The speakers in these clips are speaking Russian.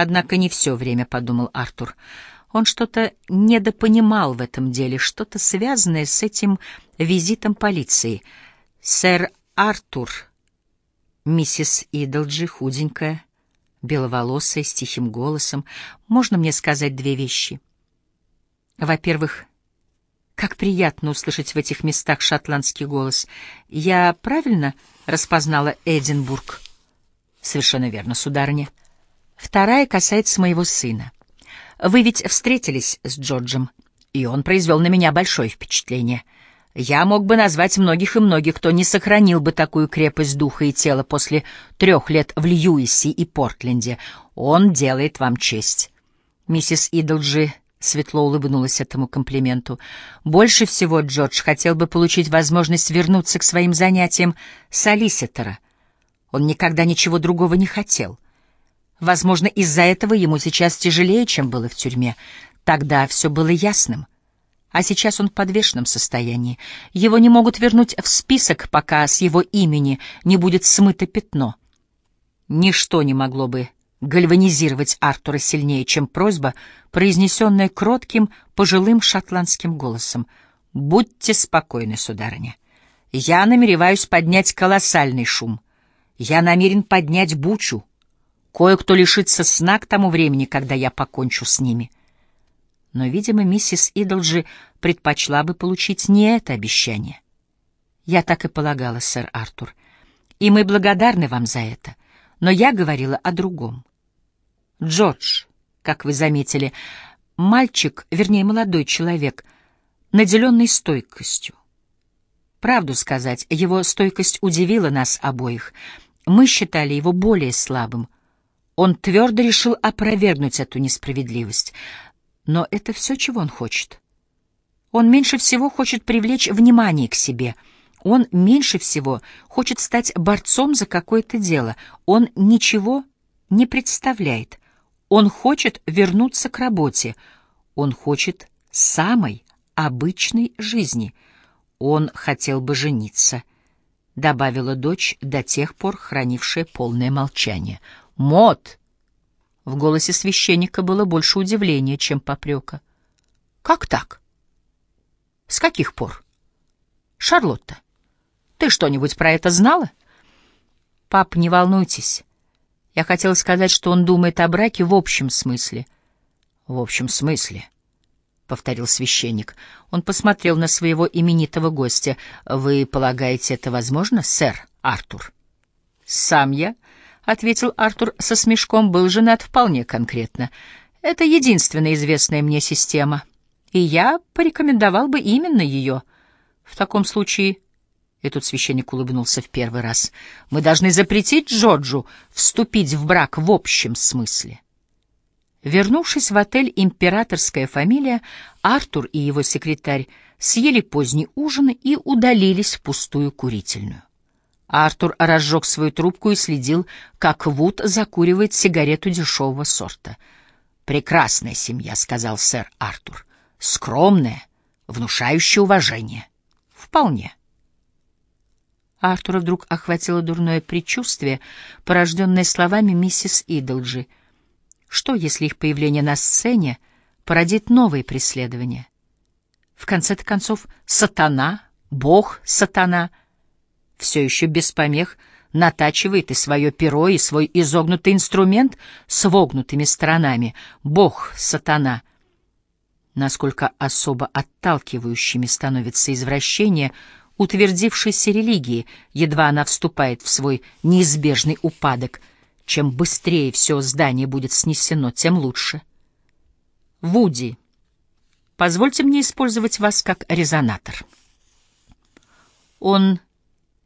Однако не все время, — подумал Артур. Он что-то недопонимал в этом деле, что-то связанное с этим визитом полиции. Сэр Артур, миссис Идолджи, худенькая, беловолосая, с тихим голосом. Можно мне сказать две вещи? Во-первых, как приятно услышать в этих местах шотландский голос. Я правильно распознала Эдинбург? Совершенно верно, сударыня. Вторая касается моего сына. Вы ведь встретились с Джорджем, и он произвел на меня большое впечатление. Я мог бы назвать многих и многих, кто не сохранил бы такую крепость духа и тела после трех лет в Льюисе и Портленде. Он делает вам честь. Миссис Идолджи светло улыбнулась этому комплименту. Больше всего Джордж хотел бы получить возможность вернуться к своим занятиям солиситора. Он никогда ничего другого не хотел — Возможно, из-за этого ему сейчас тяжелее, чем было в тюрьме. Тогда все было ясным. А сейчас он в подвешенном состоянии. Его не могут вернуть в список, пока с его имени не будет смыто пятно. Ничто не могло бы гальванизировать Артура сильнее, чем просьба, произнесенная кротким, пожилым шотландским голосом. «Будьте спокойны, сударыня. Я намереваюсь поднять колоссальный шум. Я намерен поднять бучу. Кое-кто лишится сна к тому времени, когда я покончу с ними. Но, видимо, миссис Идолджи предпочла бы получить не это обещание. Я так и полагала, сэр Артур. И мы благодарны вам за это. Но я говорила о другом. Джордж, как вы заметили, мальчик, вернее, молодой человек, наделенный стойкостью. Правду сказать, его стойкость удивила нас обоих. Мы считали его более слабым — он твердо решил опровергнуть эту несправедливость. Но это все, чего он хочет. Он меньше всего хочет привлечь внимание к себе. Он меньше всего хочет стать борцом за какое-то дело. Он ничего не представляет. Он хочет вернуться к работе. Он хочет самой обычной жизни. Он хотел бы жениться, — добавила дочь, до тех пор хранившая полное молчание. Мод!» В голосе священника было больше удивления, чем попрека. «Как так? С каких пор? Шарлотта, ты что-нибудь про это знала?» «Пап, не волнуйтесь. Я хотела сказать, что он думает о браке в общем смысле». «В общем смысле?» — повторил священник. Он посмотрел на своего именитого гостя. «Вы полагаете, это возможно, сэр Артур?» «Сам я...» ответил Артур со смешком, был женат вполне конкретно. Это единственная известная мне система, и я порекомендовал бы именно ее. В таком случае, и тут священник улыбнулся в первый раз, мы должны запретить Джорджу вступить в брак в общем смысле. Вернувшись в отель «Императорская фамилия», Артур и его секретарь съели поздний ужин и удалились в пустую курительную. Артур разжег свою трубку и следил, как Вуд закуривает сигарету дешевого сорта. «Прекрасная семья», — сказал сэр Артур. «Скромная, внушающая уважение». «Вполне». Артура вдруг охватило дурное предчувствие, порожденное словами миссис Идолджи. Что, если их появление на сцене породит новые преследования? В конце-то концов, сатана, бог сатана — все еще без помех натачивает и свое перо, и свой изогнутый инструмент с вогнутыми сторонами. Бог, сатана. Насколько особо отталкивающими становятся извращения утвердившейся религии, едва она вступает в свой неизбежный упадок. Чем быстрее все здание будет снесено, тем лучше. Вуди, позвольте мне использовать вас как резонатор. Он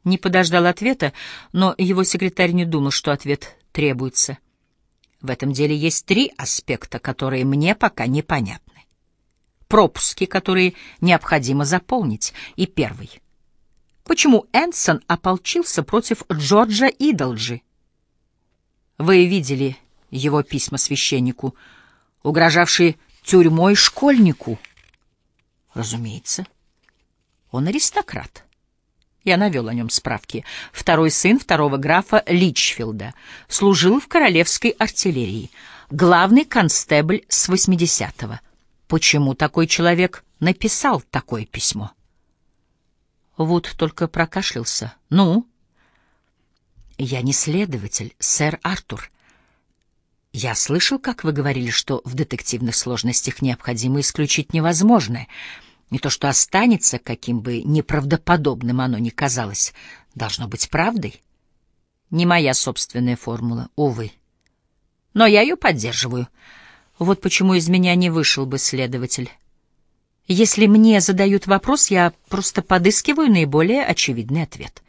не подождал ответа, но его секретарь не думал, что ответ требуется. В этом деле есть три аспекта, которые мне пока непонятны. Пропуски, которые необходимо заполнить. И первый. Почему Энсон ополчился против Джорджа Идолджи? Вы видели его письма священнику, угрожавшие тюрьмой школьнику? Разумеется. Он аристократ. Я навел о нем справки. Второй сын второго графа Личфилда служил в королевской артиллерии. главный констебль с 80-го. Почему такой человек написал такое письмо? Вуд только прокашлялся. «Ну?» «Я не следователь, сэр Артур. Я слышал, как вы говорили, что в детективных сложностях необходимо исключить невозможное. Не то, что останется, каким бы неправдоподобным оно ни казалось, должно быть правдой. Не моя собственная формула, увы. Но я ее поддерживаю. Вот почему из меня не вышел бы следователь». Если мне задают вопрос, я просто подыскиваю наиболее очевидный ответ.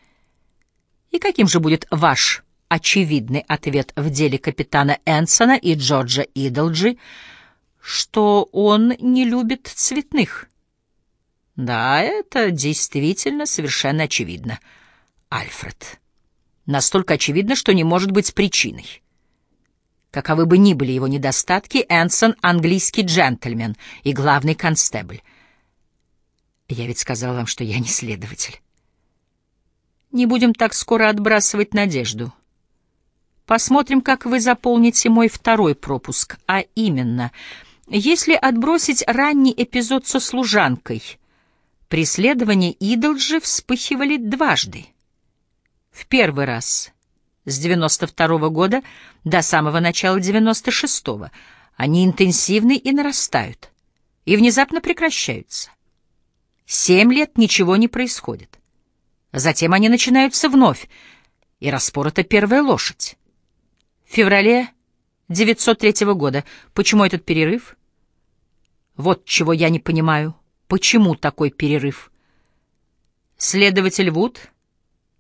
И каким же будет ваш очевидный ответ в деле капитана Энсона и Джорджа Идолджи, что он не любит цветных? Да, это действительно совершенно очевидно, Альфред. Настолько очевидно, что не может быть причиной. Каковы бы ни были его недостатки, Энсон — английский джентльмен и главный констебль. Я ведь сказал вам, что я не следователь. Не будем так скоро отбрасывать надежду. Посмотрим, как вы заполните мой второй пропуск, а именно, если отбросить ранний эпизод со служанкой, преследования Идолджи вспыхивали дважды. В первый раз с 92 -го года до самого начала 96-го. Они интенсивны и нарастают, и внезапно прекращаются. Семь лет ничего не происходит. Затем они начинаются вновь, и распорота первая лошадь. В феврале 903 года. Почему этот перерыв? Вот чего я не понимаю. Почему такой перерыв? Следователь Вуд,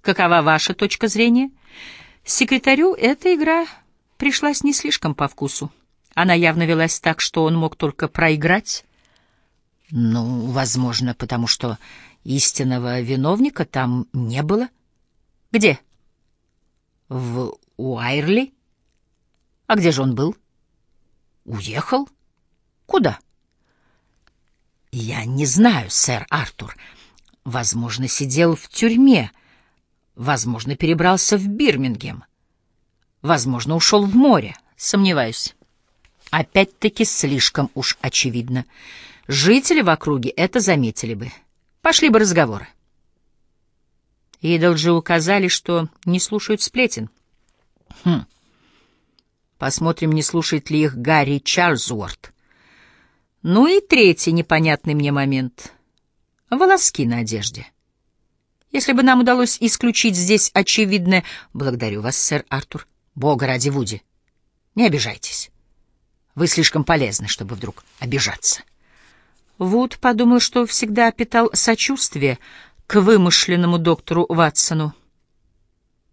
какова ваша точка зрения? Секретарю эта игра пришлась не слишком по вкусу. Она явно велась так, что он мог только проиграть. Ну, возможно, потому что истинного виновника там не было. Где? В Уайрли? А где же он был? Уехал? Куда? Я не знаю, сэр Артур. Возможно, сидел в тюрьме. Возможно, перебрался в Бирмингем. Возможно, ушел в море. Сомневаюсь. Опять-таки слишком уж очевидно. Жители в округе это заметили бы. Пошли бы разговоры. Идолджи указали, что не слушают сплетен. Хм. Посмотрим, не слушает ли их Гарри Чарльзуорт. Ну и третий непонятный мне момент. Волоски на одежде. Если бы нам удалось исключить здесь очевидное... Благодарю вас, сэр Артур. Бога ради Вуди. Не обижайтесь. Вы слишком полезны, чтобы вдруг обижаться. Вуд подумал, что всегда питал сочувствие к вымышленному доктору Ватсону.